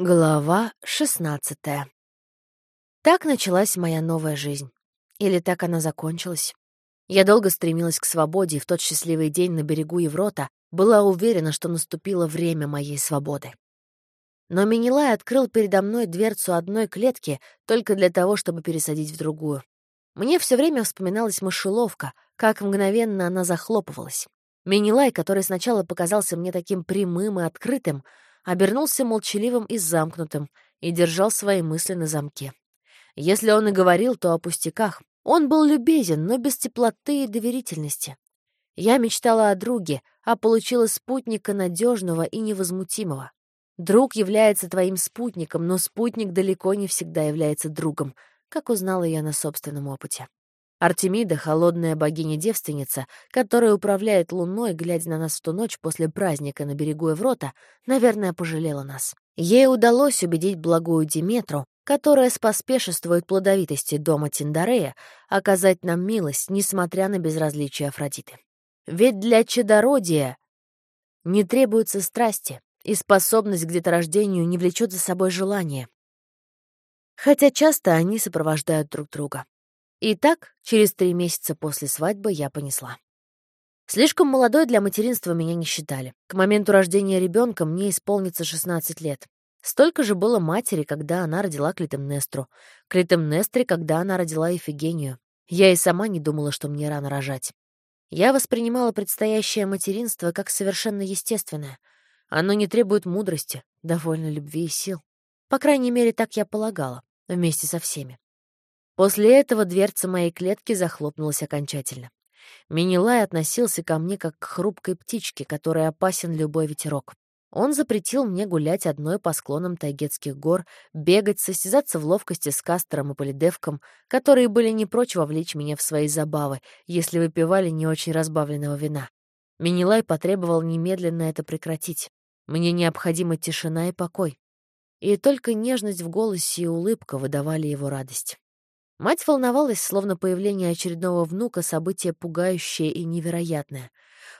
Глава шестнадцатая. Так началась моя новая жизнь. Или так она закончилась. Я долго стремилась к свободе, и в тот счастливый день на берегу Еврота была уверена, что наступило время моей свободы. Но Минилай открыл передо мной дверцу одной клетки только для того, чтобы пересадить в другую. Мне все время вспоминалась мышеловка, как мгновенно она захлопывалась. Минилай, который сначала показался мне таким прямым и открытым, обернулся молчаливым и замкнутым и держал свои мысли на замке. Если он и говорил, то о пустяках. Он был любезен, но без теплоты и доверительности. Я мечтала о друге, а получила спутника надежного и невозмутимого. Друг является твоим спутником, но спутник далеко не всегда является другом, как узнала я на собственном опыте. Артемида, холодная богиня-девственница, которая управляет луной, глядя на нас в ту ночь после праздника на берегу Еврота, наверное, пожалела нас. Ей удалось убедить благую Диметру, которая споспешествует плодовитости дома Тиндарея, оказать нам милость, несмотря на безразличие Афродиты. Ведь для чадородия не требуются страсти, и способность к деторождению не влечет за собой желание. Хотя часто они сопровождают друг друга. И так, через три месяца после свадьбы я понесла. Слишком молодой для материнства меня не считали. К моменту рождения ребенка мне исполнится 16 лет. Столько же было матери, когда она родила Клитемнестру. Клитемнестре, когда она родила Ефигению. Я и сама не думала, что мне рано рожать. Я воспринимала предстоящее материнство как совершенно естественное. Оно не требует мудрости, довольно любви и сил. По крайней мере, так я полагала, вместе со всеми. После этого дверца моей клетки захлопнулась окончательно. Минилай относился ко мне как к хрупкой птичке, которой опасен любой ветерок. Он запретил мне гулять одной по склонам Тайгетских гор, бегать, состязаться в ловкости с Кастером и Полидевком, которые были не прочь вовлечь меня в свои забавы, если выпивали не очень разбавленного вина. Минилай потребовал немедленно это прекратить. Мне необходима тишина и покой. И только нежность в голосе и улыбка выдавали его радость. Мать волновалась, словно появление очередного внука — событие пугающее и невероятное.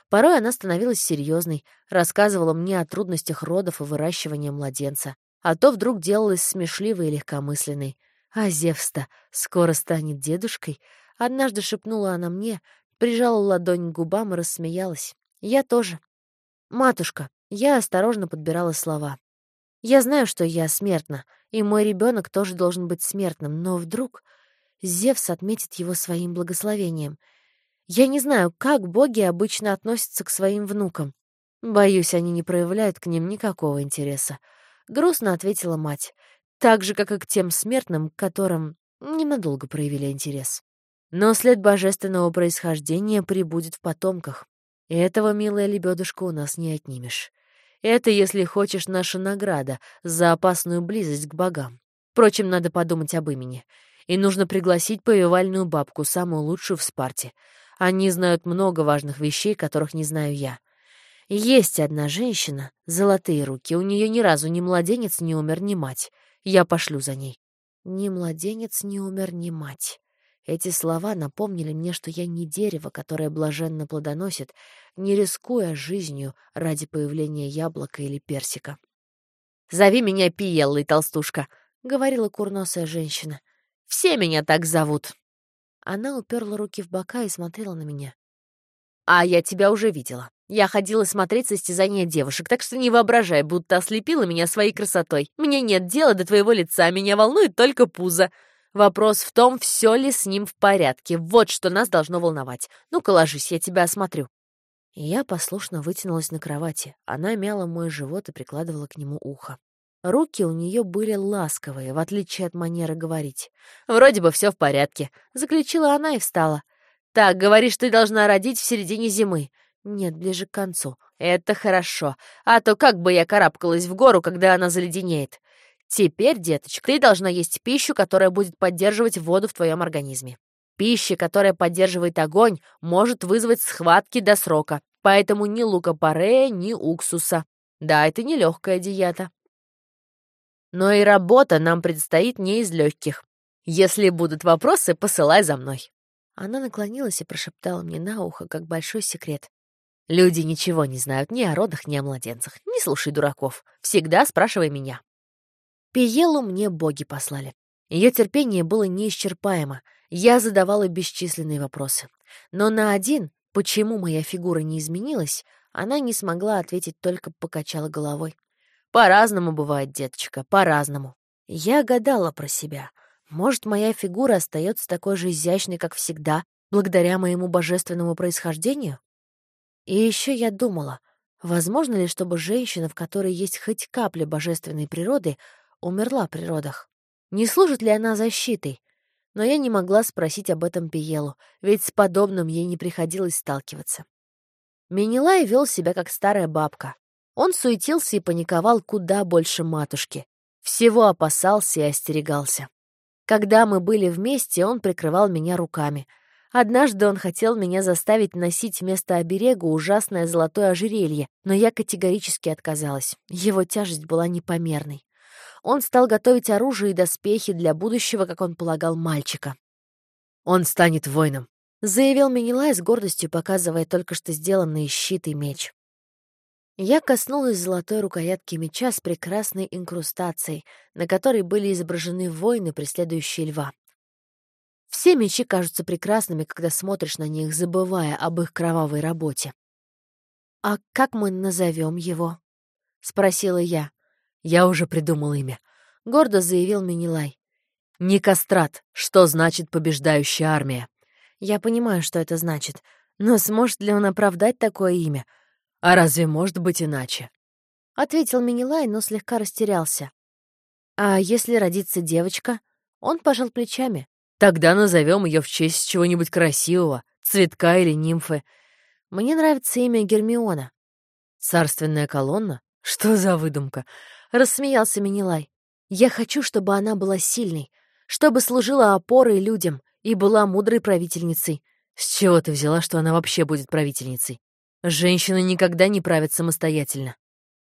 Порой она становилась серьезной, рассказывала мне о трудностях родов и выращивания младенца, а то вдруг делалась смешливой и легкомысленной. «А Зевста скоро станет дедушкой?» Однажды шепнула она мне, прижала ладонь к губам и рассмеялась. Я тоже. «Матушка», я осторожно подбирала слова. «Я знаю, что я смертна, и мой ребенок тоже должен быть смертным, но вдруг...» Зевс отметит его своим благословением. Я не знаю, как боги обычно относятся к своим внукам. Боюсь, они не проявляют к ним никакого интереса. Грустно ответила мать. Так же, как и к тем смертным, к которым ненадолго проявили интерес. Но след божественного происхождения прибудет в потомках. И этого, милая лебедушка, у нас не отнимешь. Это, если хочешь, наша награда за опасную близость к богам. Впрочем, надо подумать об имени и нужно пригласить повивальную бабку, самую лучшую в Спарте. Они знают много важных вещей, которых не знаю я. Есть одна женщина, золотые руки, у нее ни разу ни младенец не умер, ни мать. Я пошлю за ней. Ни младенец не умер, ни мать. Эти слова напомнили мне, что я не дерево, которое блаженно плодоносит, не рискуя жизнью ради появления яблока или персика. «Зови меня Пиеллой, толстушка», — говорила курносая женщина. Все меня так зовут». Она уперла руки в бока и смотрела на меня. «А я тебя уже видела. Я ходила смотреть состязания девушек, так что не воображай, будто ослепила меня своей красотой. Мне нет дела до твоего лица, меня волнует только пузо. Вопрос в том, все ли с ним в порядке. Вот что нас должно волновать. Ну-ка, ложись, я тебя осмотрю». я послушно вытянулась на кровати. Она мяла мой живот и прикладывала к нему ухо. Руки у нее были ласковые, в отличие от манеры говорить. «Вроде бы все в порядке», — заключила она и встала. «Так, говоришь, ты должна родить в середине зимы». «Нет, ближе к концу». «Это хорошо. А то как бы я карабкалась в гору, когда она заледенеет». «Теперь, деточка, ты должна есть пищу, которая будет поддерживать воду в твоем организме. Пища, которая поддерживает огонь, может вызвать схватки до срока, поэтому ни лука-порея, ни уксуса. Да, это нелегкая диета. Но и работа нам предстоит не из легких. Если будут вопросы, посылай за мной». Она наклонилась и прошептала мне на ухо, как большой секрет. «Люди ничего не знают ни о родах, ни о младенцах. Не слушай дураков. Всегда спрашивай меня». Пиелу мне боги послали. Ее терпение было неисчерпаемо. Я задавала бесчисленные вопросы. Но на один, почему моя фигура не изменилась, она не смогла ответить, только покачала головой. «По-разному бывает, деточка, по-разному». Я гадала про себя. Может, моя фигура остается такой же изящной, как всегда, благодаря моему божественному происхождению? И еще я думала, возможно ли, чтобы женщина, в которой есть хоть капля божественной природы, умерла при родах? Не служит ли она защитой? Но я не могла спросить об этом Пиелу, ведь с подобным ей не приходилось сталкиваться. Менелай вел себя как старая бабка. Он суетился и паниковал куда больше матушки. Всего опасался и остерегался. Когда мы были вместе, он прикрывал меня руками. Однажды он хотел меня заставить носить вместо оберега ужасное золотое ожерелье, но я категорически отказалась. Его тяжесть была непомерной. Он стал готовить оружие и доспехи для будущего, как он полагал, мальчика. «Он станет воином», — заявил Менелай с гордостью, показывая только что сделанный щит и меч. Я коснулась золотой рукоятки меча с прекрасной инкрустацией, на которой были изображены воины, преследующие льва. Все мечи кажутся прекрасными, когда смотришь на них, забывая об их кровавой работе. «А как мы назовем его?» — спросила я. «Я уже придумал имя», — гордо заявил Минилай. «Никострат, что значит побеждающая армия?» «Я понимаю, что это значит, но сможет ли он оправдать такое имя?» «А разве может быть иначе?» — ответил Минилай, но слегка растерялся. «А если родится девочка?» Он пожал плечами. «Тогда назовем ее в честь чего-нибудь красивого, цветка или нимфы. Мне нравится имя Гермиона». «Царственная колонна? Что за выдумка?» — рассмеялся Минилай. «Я хочу, чтобы она была сильной, чтобы служила опорой людям и была мудрой правительницей. С чего ты взяла, что она вообще будет правительницей? Женщины никогда не правят самостоятельно.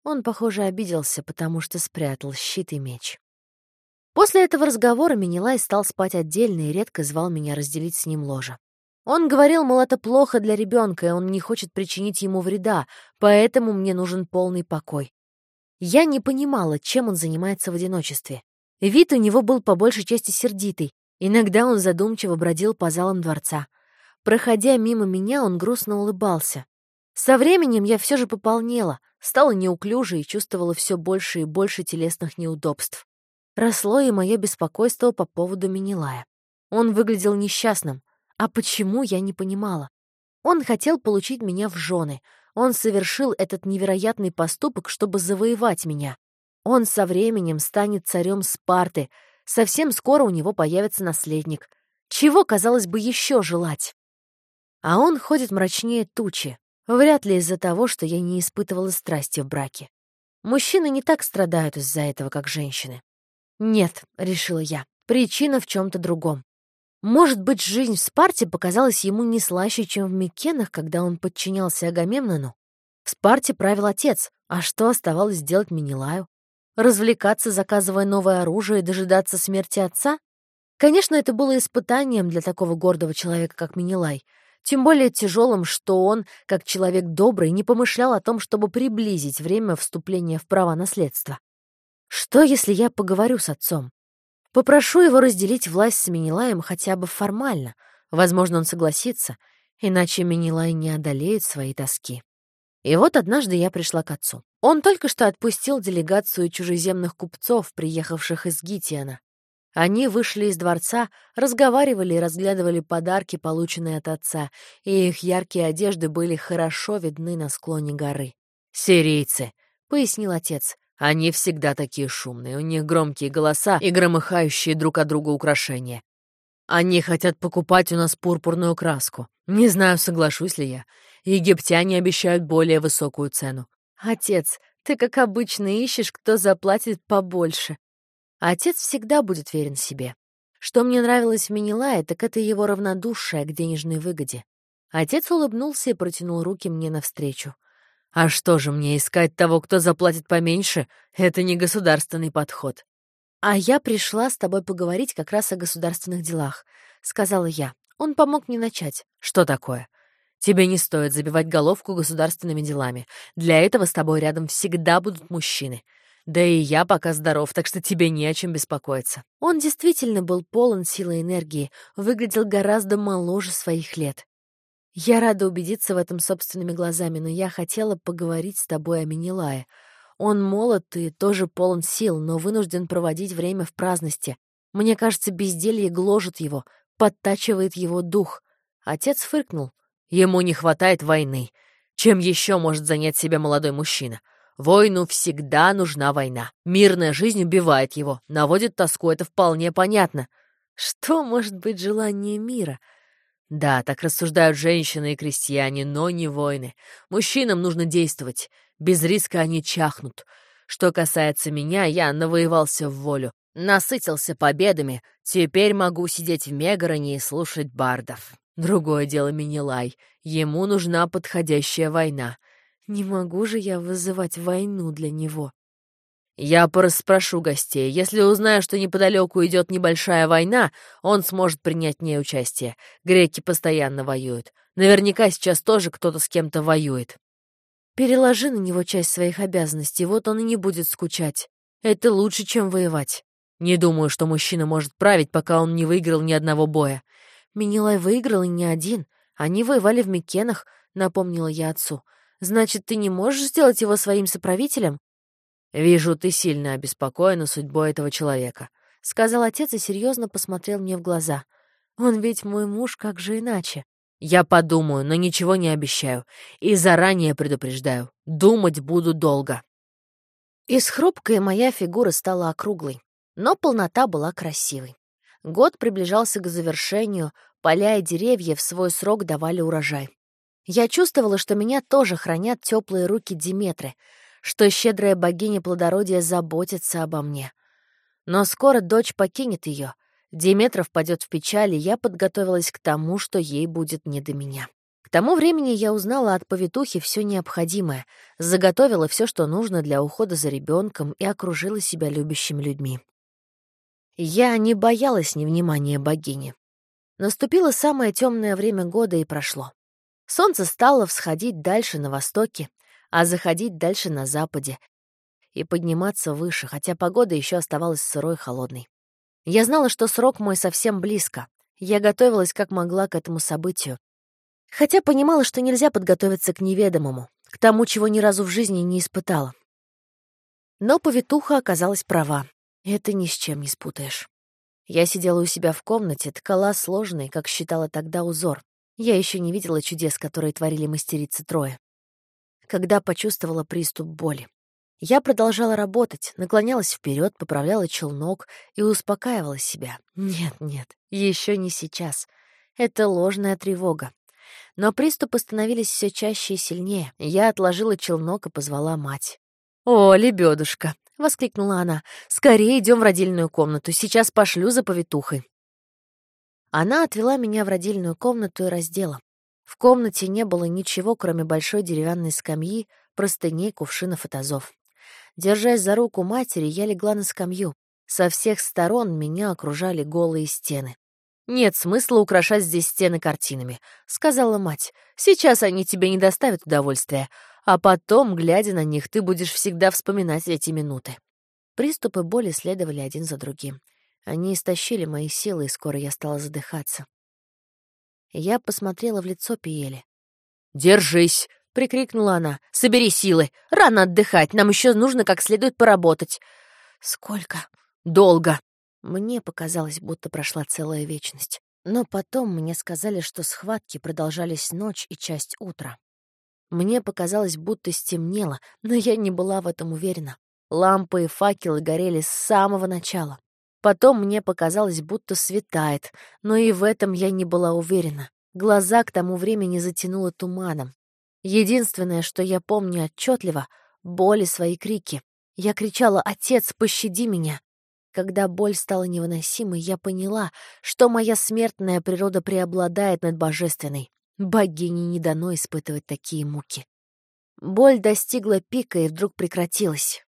Он, похоже, обиделся, потому что спрятал щит и меч. После этого разговора Минилай стал спать отдельно и редко звал меня разделить с ним ложе. Он говорил, мол, это плохо для ребенка, и он не хочет причинить ему вреда, поэтому мне нужен полный покой. Я не понимала, чем он занимается в одиночестве. Вид у него был по большей части сердитый. Иногда он задумчиво бродил по залам дворца. Проходя мимо меня, он грустно улыбался. Со временем я все же пополнела, стала неуклюжей и чувствовала все больше и больше телесных неудобств. Росло и мое беспокойство по поводу Минилая. Он выглядел несчастным. А почему, я не понимала. Он хотел получить меня в жены. Он совершил этот невероятный поступок, чтобы завоевать меня. Он со временем станет царем Спарты. Совсем скоро у него появится наследник. Чего, казалось бы, еще желать? А он ходит мрачнее тучи, Вряд ли из-за того, что я не испытывала страсти в браке. Мужчины не так страдают из-за этого, как женщины. Нет, решила я, причина в чем-то другом. Может быть, жизнь в Спарте показалась ему не слаще, чем в Микенах, когда он подчинялся Агамемнону. В Спарте правил отец, а что оставалось делать Менелаю? Развлекаться, заказывая новое оружие и дожидаться смерти отца? Конечно, это было испытанием для такого гордого человека, как Менелай — тем более тяжелым, что он, как человек добрый, не помышлял о том, чтобы приблизить время вступления в права наследства. Что, если я поговорю с отцом? Попрошу его разделить власть с Минилаем хотя бы формально. Возможно, он согласится, иначе Минилай не одолеет свои тоски. И вот однажды я пришла к отцу. Он только что отпустил делегацию чужеземных купцов, приехавших из Гитиана. Они вышли из дворца, разговаривали и разглядывали подарки, полученные от отца, и их яркие одежды были хорошо видны на склоне горы. «Сирийцы», — пояснил отец, — «они всегда такие шумные, у них громкие голоса и громыхающие друг от друга украшения. Они хотят покупать у нас пурпурную краску. Не знаю, соглашусь ли я. Египтяне обещают более высокую цену. Отец, ты, как обычно, ищешь, кто заплатит побольше. Отец всегда будет верен себе. Что мне нравилось в Минилае, так это его равнодушие к денежной выгоде. Отец улыбнулся и протянул руки мне навстречу. «А что же мне искать того, кто заплатит поменьше? Это не государственный подход». «А я пришла с тобой поговорить как раз о государственных делах», — сказала я. Он помог мне начать. «Что такое?» «Тебе не стоит забивать головку государственными делами. Для этого с тобой рядом всегда будут мужчины. Да и я пока здоров, так что тебе не о чем беспокоиться». Он действительно был полон силы и энергии, выглядел гораздо моложе своих лет. Я рада убедиться в этом собственными глазами, но я хотела поговорить с тобой о Минилае. Он молод и тоже полон сил, но вынужден проводить время в праздности. Мне кажется, безделье гложет его, подтачивает его дух. Отец фыркнул. Ему не хватает войны. Чем еще может занять себя молодой мужчина? Воину всегда нужна война. Мирная жизнь убивает его, наводит тоску, это вполне понятно. Что может быть желание мира? Да, так рассуждают женщины и крестьяне, но не воины. Мужчинам нужно действовать. Без риска они чахнут. Что касается меня, я навоевался в волю. Насытился победами. Теперь могу сидеть в Мегароне и слушать бардов. Другое дело Минилай. Ему нужна подходящая война. Не могу же я вызывать войну для него. Я порасспрошу гостей. Если узнаю, что неподалеку идет небольшая война, он сможет принять в ней участие. Греки постоянно воюют. Наверняка сейчас тоже кто-то с кем-то воюет. Переложи на него часть своих обязанностей, вот он и не будет скучать. Это лучше, чем воевать. Не думаю, что мужчина может править, пока он не выиграл ни одного боя. Минилай выиграл и не один. Они воевали в Микенах, напомнила я отцу. Значит, ты не можешь сделать его своим соправителем? Вижу, ты сильно обеспокоена судьбой этого человека, сказал отец и серьезно посмотрел мне в глаза. Он ведь мой муж, как же иначе? Я подумаю, но ничего не обещаю. И заранее предупреждаю. Думать буду долго. Из хрупкой моя фигура стала округлой, но полнота была красивой. Год приближался к завершению, поля и деревья в свой срок давали урожай. Я чувствовала, что меня тоже хранят теплые руки Диметры, что щедрая богиня плодородия заботится обо мне. Но скоро дочь покинет ее, Диметра впадет в печаль, и я подготовилась к тому, что ей будет не до меня. К тому времени я узнала от повитухи все необходимое, заготовила все, что нужно для ухода за ребенком и окружила себя любящими людьми. Я не боялась невнимания богини. Наступило самое темное время года и прошло. Солнце стало всходить дальше на востоке, а заходить дальше на западе и подниматься выше, хотя погода еще оставалась сырой и холодной. Я знала, что срок мой совсем близко. Я готовилась как могла к этому событию. Хотя понимала, что нельзя подготовиться к неведомому, к тому, чего ни разу в жизни не испытала. Но повитуха оказалась права. Это ни с чем не спутаешь. Я сидела у себя в комнате, ткала сложный, как считала тогда, узор. Я еще не видела чудес, которые творили мастерицы Троя. Когда почувствовала приступ боли. Я продолжала работать, наклонялась вперед, поправляла челнок и успокаивала себя. Нет, нет, еще не сейчас. Это ложная тревога. Но приступы становились все чаще и сильнее. Я отложила челнок и позвала мать. «О, лебедушка!» — воскликнула она. «Скорее идем в родильную комнату. Сейчас пошлю за повитухой». Она отвела меня в родильную комнату и раздела. В комнате не было ничего, кроме большой деревянной скамьи, простыней, кувшинов и тазов. Держась за руку матери, я легла на скамью. Со всех сторон меня окружали голые стены. «Нет смысла украшать здесь стены картинами», — сказала мать. «Сейчас они тебе не доставят удовольствия, а потом, глядя на них, ты будешь всегда вспоминать эти минуты». Приступы боли следовали один за другим. Они истощили мои силы, и скоро я стала задыхаться. Я посмотрела в лицо Пиели. «Держись!» — прикрикнула она. «Собери силы! Рано отдыхать! Нам еще нужно как следует поработать!» «Сколько?» «Долго!» Мне показалось, будто прошла целая вечность. Но потом мне сказали, что схватки продолжались ночь и часть утра. Мне показалось, будто стемнело, но я не была в этом уверена. Лампы и факелы горели с самого начала. Потом мне показалось, будто светает, но и в этом я не была уверена. Глаза к тому времени затянуло туманом. Единственное, что я помню отчетливо — боли свои крики. Я кричала «Отец, пощади меня!». Когда боль стала невыносимой, я поняла, что моя смертная природа преобладает над божественной. Богине не дано испытывать такие муки. Боль достигла пика и вдруг прекратилась.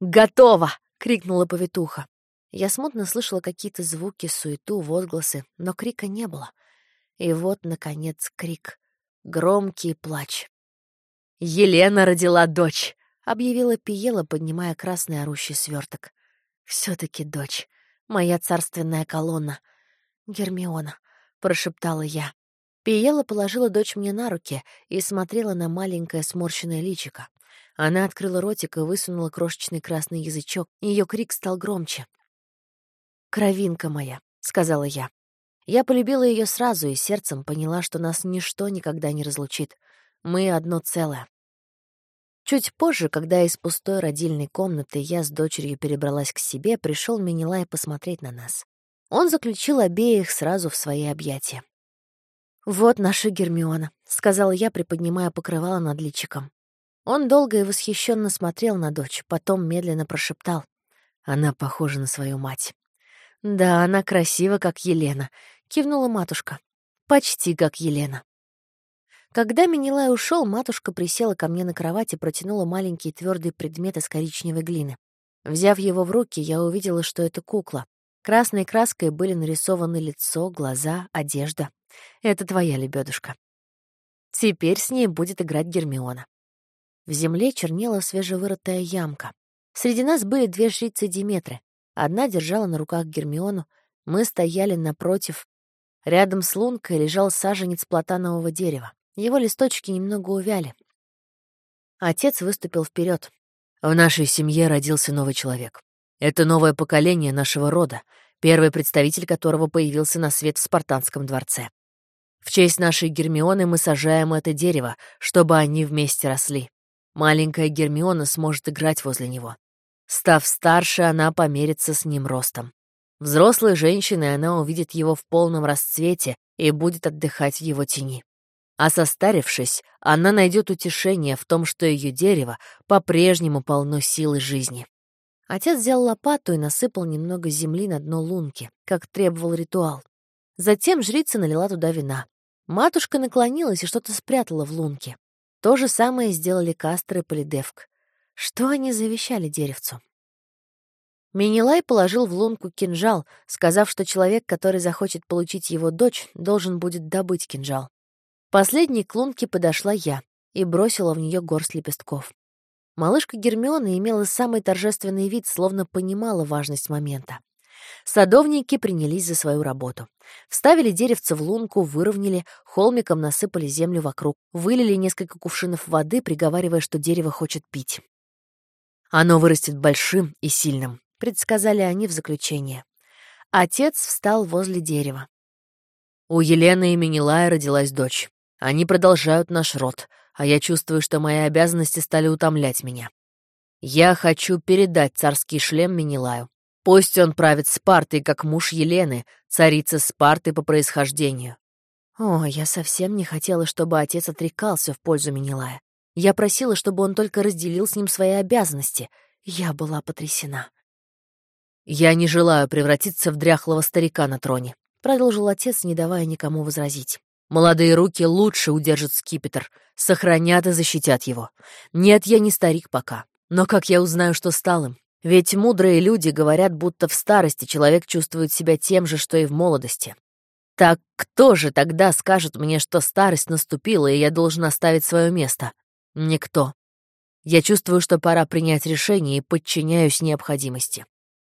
«Готово!» — крикнула повитуха. Я смутно слышала какие-то звуки, суету, возгласы, но крика не было. И вот, наконец, крик. Громкий плач. «Елена родила дочь!» — объявила Пиела, поднимая красный орущий сверток. все таки дочь, моя царственная колонна. Гермиона, — прошептала я. Пиела положила дочь мне на руки и смотрела на маленькое сморщенное личико. Она открыла ротик и высунула крошечный красный язычок, ее крик стал громче. «Кровинка моя», — сказала я. Я полюбила ее сразу и сердцем поняла, что нас ничто никогда не разлучит. Мы одно целое. Чуть позже, когда из пустой родильной комнаты я с дочерью перебралась к себе, пришел Минилай посмотреть на нас. Он заключил обеих сразу в свои объятия. «Вот наша Гермиона», — сказала я, приподнимая покрывало над личиком. Он долго и восхищенно смотрел на дочь, потом медленно прошептал. «Она похожа на свою мать». «Да, она красива, как Елена», — кивнула матушка. «Почти как Елена». Когда Минилай ушел, матушка присела ко мне на кровать и протянула маленький твердый предмет из коричневой глины. Взяв его в руки, я увидела, что это кукла. Красной краской были нарисованы лицо, глаза, одежда. Это твоя лебедушка. Теперь с ней будет играть Гермиона. В земле чернела свежевырытая ямка. Среди нас были две жрицы Диметры. Одна держала на руках Гермиону, мы стояли напротив. Рядом с лункой лежал саженец платанового дерева. Его листочки немного увяли. Отец выступил вперед. В нашей семье родился новый человек. Это новое поколение нашего рода, первый представитель которого появился на свет в Спартанском дворце. В честь нашей Гермионы мы сажаем это дерево, чтобы они вместе росли. Маленькая Гермиона сможет играть возле него. Став старше, она померится с ним ростом. Взрослой женщиной она увидит его в полном расцвете и будет отдыхать в его тени. А состарившись, она найдет утешение в том, что ее дерево по-прежнему полно силы жизни. Отец взял лопату и насыпал немного земли на дно лунки, как требовал ритуал. Затем жрица налила туда вина. Матушка наклонилась и что-то спрятала в лунке. То же самое сделали Кастер и Полидевк. Что они завещали деревцу? Минилай положил в лунку кинжал, сказав, что человек, который захочет получить его дочь, должен будет добыть кинжал. Последней к лунке подошла я и бросила в нее горсть лепестков. Малышка Гермиона имела самый торжественный вид, словно понимала важность момента. Садовники принялись за свою работу. Вставили деревце в лунку, выровняли, холмиком насыпали землю вокруг, вылили несколько кувшинов воды, приговаривая, что дерево хочет пить. «Оно вырастет большим и сильным», — предсказали они в заключение. Отец встал возле дерева. У Елены и Менелая родилась дочь. Они продолжают наш род, а я чувствую, что мои обязанности стали утомлять меня. Я хочу передать царский шлем Менелаю. Пусть он правит Спартой, как муж Елены, царица Спарты по происхождению. О, я совсем не хотела, чтобы отец отрекался в пользу Менелая. Я просила, чтобы он только разделил с ним свои обязанности. Я была потрясена. «Я не желаю превратиться в дряхлого старика на троне», — продолжил отец, не давая никому возразить. Молодые руки лучше удержат скипетр, сохранят и защитят его. Нет, я не старик пока. Но как я узнаю, что стал им? Ведь мудрые люди говорят, будто в старости человек чувствует себя тем же, что и в молодости. Так кто же тогда скажет мне, что старость наступила, и я должен оставить свое место? Никто. Я чувствую, что пора принять решение и подчиняюсь необходимости.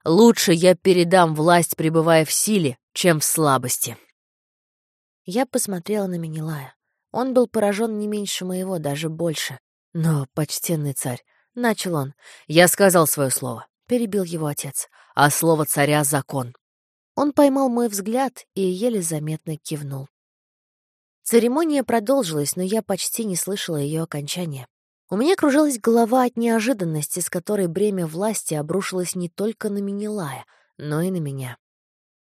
Лучше я передам власть, пребывая в силе, чем в слабости. Я посмотрела на Менелая. Он был поражен не меньше моего, даже больше. Но, почтенный царь, начал он. Я сказал свое слово, перебил его отец. А слово царя — закон. Он поймал мой взгляд и еле заметно кивнул. Церемония продолжилась, но я почти не слышала ее окончания. У меня кружилась голова от неожиданности, с которой бремя власти обрушилось не только на Минилая, но и на меня.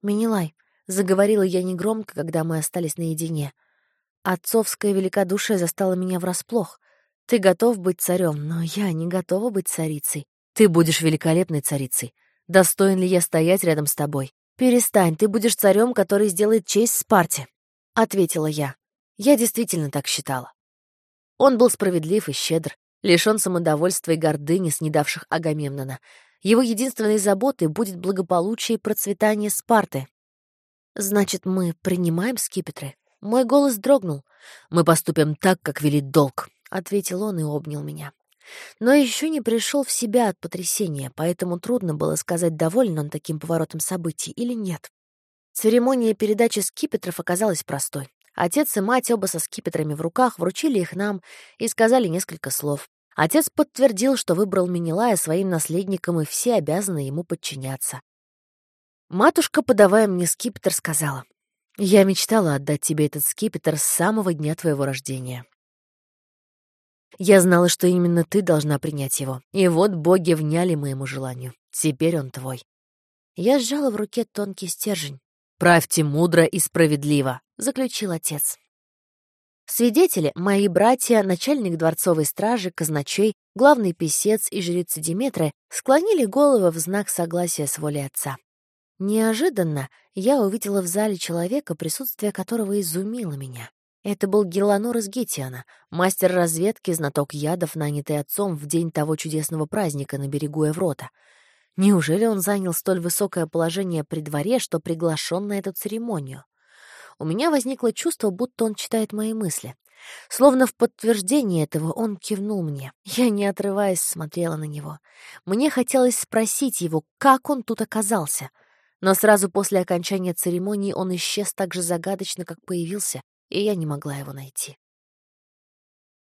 «Минилай, Заговорила я негромко, когда мы остались наедине. Отцовское великодушие застало меня врасплох. Ты готов быть царем, но я не готова быть царицей. Ты будешь великолепной царицей. Достоин ли я стоять рядом с тобой? Перестань, ты будешь царем, который сделает честь Спарте. Ответила я. Я действительно так считала. Он был справедлив и щедр, лишён самодовольства и гордыни, снедавших Агамемнона. Его единственной заботой будет благополучие и процветание Спарты, «Значит, мы принимаем скипетры?» Мой голос дрогнул. «Мы поступим так, как велит долг», — ответил он и обнял меня. но еще не пришел в себя от потрясения, поэтому трудно было сказать, доволен он таким поворотом событий или нет. Церемония передачи скипетров оказалась простой. Отец и мать, оба со скипетрами в руках, вручили их нам и сказали несколько слов. Отец подтвердил, что выбрал Минилая своим наследником, и все обязаны ему подчиняться. Матушка, подавая мне скипетр, сказала, «Я мечтала отдать тебе этот скипетр с самого дня твоего рождения. Я знала, что именно ты должна принять его, и вот боги вняли моему желанию. Теперь он твой». Я сжала в руке тонкий стержень. «Правьте мудро и справедливо», — заключил отец. Свидетели — мои братья, начальник дворцовой стражи, казначей, главный писец и жрица Диметры склонили головы в знак согласия с волей отца. Неожиданно я увидела в зале человека, присутствие которого изумило меня. Это был Геланор из Гетиана, мастер разведки, знаток ядов, нанятый отцом в день того чудесного праздника на берегу Еврота. Неужели он занял столь высокое положение при дворе, что приглашен на эту церемонию? У меня возникло чувство, будто он читает мои мысли. Словно в подтверждение этого он кивнул мне. Я, не отрываясь, смотрела на него. Мне хотелось спросить его, как он тут оказался. Но сразу после окончания церемонии он исчез так же загадочно, как появился, и я не могла его найти.